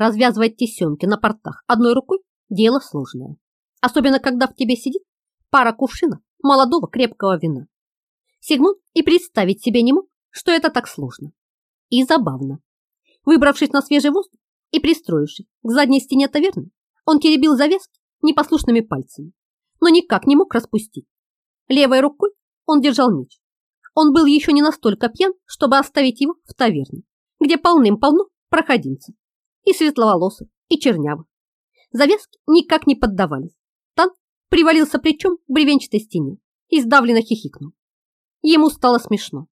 Развязывать тесемки на портах одной рукой – дело сложное. Особенно, когда в тебе сидит пара кувшинов молодого крепкого вина. Сигмунд и представить себе не мог, что это так сложно. И забавно. Выбравшись на свежий воздух и пристроившись к задней стене таверны, он теребил завязки непослушными пальцами, но никак не мог распустить. Левой рукой он держал меч. Он был еще не настолько пьян, чтобы оставить его в таверне, где полным-полно проходимцев, и светловолосых, и чернявых. Завязки никак не поддавались. Тан привалился плечом к бревенчатой стене и сдавленно хихикнул. Ему стало смешно.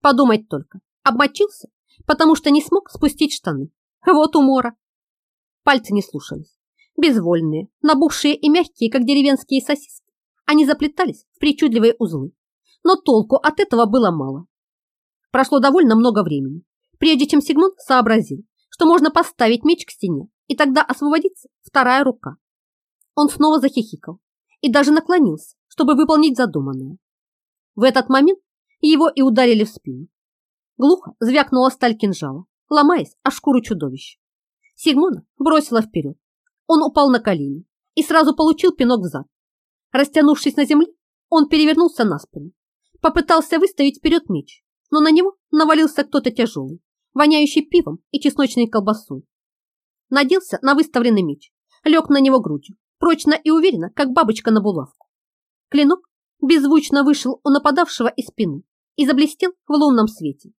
Подумать только, обмочился, потому что не смог спустить штаны. Вот умора. Пальцы не слушались. Безвольные, набухшие и мягкие, как деревенские сосиски, они заплетались в причудливые узлы. Но толку от этого было мало. Прошло довольно много времени, прежде чем Сигмунд сообразил, что можно поставить меч к стене, и тогда освободится вторая рука. Он снова захихикал и даже наклонился, чтобы выполнить задуманное. В этот момент его и ударили в спину. Глухо звякнула сталь кинжала, ломаясь о шкуру чудовища. Сигмона бросила вперед. Он упал на колени и сразу получил пинок в зад. Растянувшись на земле, он перевернулся на спину. Попытался выставить вперед меч, но на него навалился кто-то тяжелый воняющий пивом и чесночной колбасой. Наделся на выставленный меч, лег на него грудью, прочно и уверенно, как бабочка на булавку. Клинок беззвучно вышел у нападавшего из спины и заблестел в лунном свете.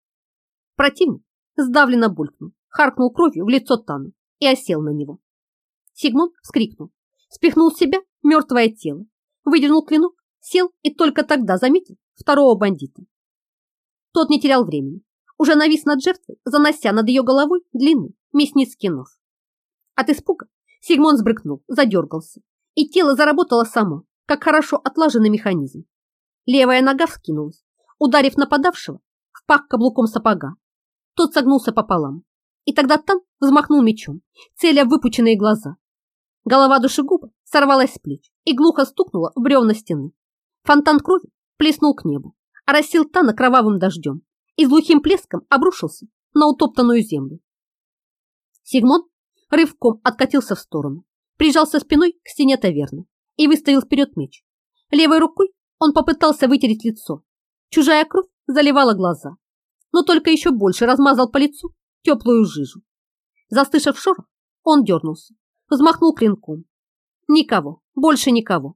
Противник сдавленно булькнул, харкнул кровью в лицо Тану и осел на него. Сигмунд вскрикнул, спихнул с себя мертвое тело, выдернул клинок, сел и только тогда заметил второго бандита. Тот не терял времени, уже навис над жертвой, занося над ее головой длинный мясницкий нож. От испуга Сигмон сбрыкнул, задергался, и тело заработало само, как хорошо отлаженный механизм. Левая нога вскинулась, ударив нападавшего в пах каблуком сапога. Тот согнулся пополам, и тогда Тан взмахнул мечом, целя выпученные глаза. Голова душегуба сорвалась с плеч и глухо стукнула в бревна стены. Фонтан крови плеснул к небу, оросил Тана кровавым дождем и с глухим плеском обрушился на утоптанную землю. Сигмон рывком откатился в сторону, прижался спиной к стене таверны и выставил вперед меч. Левой рукой он попытался вытереть лицо. Чужая кровь заливала глаза, но только еще больше размазал по лицу теплую жижу. Заслышав шорох, он дернулся, взмахнул клинком. Никого, больше никого.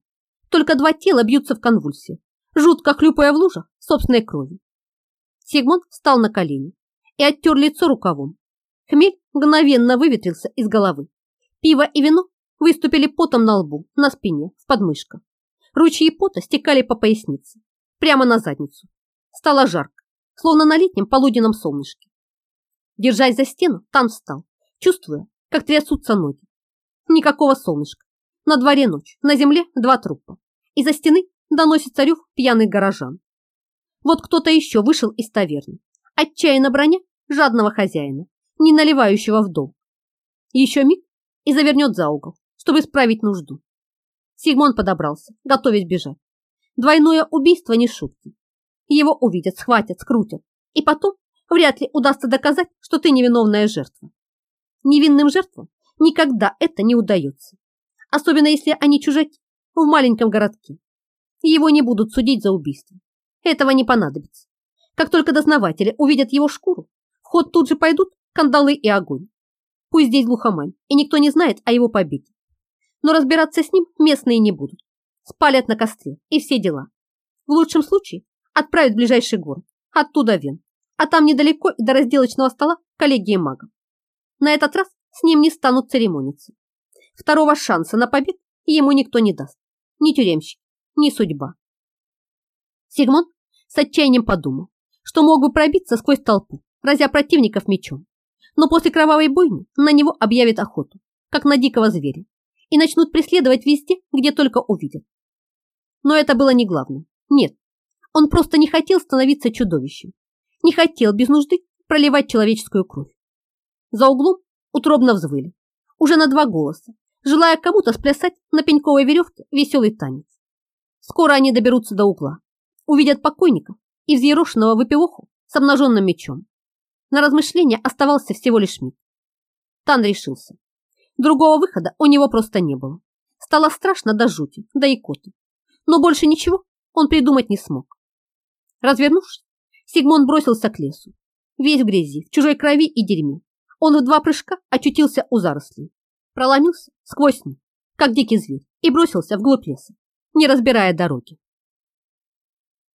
Только два тела бьются в конвульсии, жутко хлюпая в лужах собственной крови. Сигмунд встал на колени и оттер лицо рукавом. Хмель мгновенно выветрился из головы. Пиво и вино выступили потом на лбу, на спине, в подмышках. Ручьи пота стекали по пояснице, прямо на задницу. Стало жарко, словно на летнем полуденном солнышке. Держась за стену, там встал, чувствуя, как трясутся ноги. Никакого солнышка. На дворе ночь, на земле два трупа. Из-за стены доносится рев пьяных горожан. Вот кто-то еще вышел из таверны, отчаянно броня жадного хозяина, не наливающего в долг. Еще миг и завернет за угол, чтобы исправить нужду. Сигмон подобрался, готовясь бежать. Двойное убийство не шутки. Его увидят, схватят, скрутят. И потом вряд ли удастся доказать, что ты невиновная жертва. Невинным жертвам никогда это не удается. Особенно если они чужаки в маленьком городке. Его не будут судить за убийство. Этого не понадобится. Как только дознаватели увидят его шкуру, в ход тут же пойдут кандалы и огонь. Пусть здесь глухомань, и никто не знает о его побеге. Но разбираться с ним местные не будут. Спалят на костре и все дела. В лучшем случае отправят в ближайший город, оттуда Вен, а там недалеко и до разделочного стола коллегии магов. На этот раз с ним не станут церемониться. Второго шанса на побег ему никто не даст. Ни тюремщик, ни судьба. Сигмон с отчаянием подумал, что мог бы пробиться сквозь толпу, разя противников мечом. Но после кровавой бойни на него объявят охоту, как на дикого зверя, и начнут преследовать везде, где только увидят. Но это было не главным. Нет, он просто не хотел становиться чудовищем. Не хотел без нужды проливать человеческую кровь. За углом утробно взвыли, уже на два голоса, желая кому-то сплясать на пеньковой веревке веселый танец. Скоро они доберутся до угла, увидят покойников и взъерошенного выпивоху с обнаженным мечом. На размышление оставался всего лишь миг. Тан решился. Другого выхода у него просто не было. Стало страшно до жути, до икоты. Но больше ничего он придумать не смог. Развернувшись, Сигмон бросился к лесу. Весь в грязи, в чужой крови и дерьме. Он в два прыжка очутился у зарослей. Проломился сквозь них, как дикий зверь, и бросился вглубь леса, не разбирая дороги.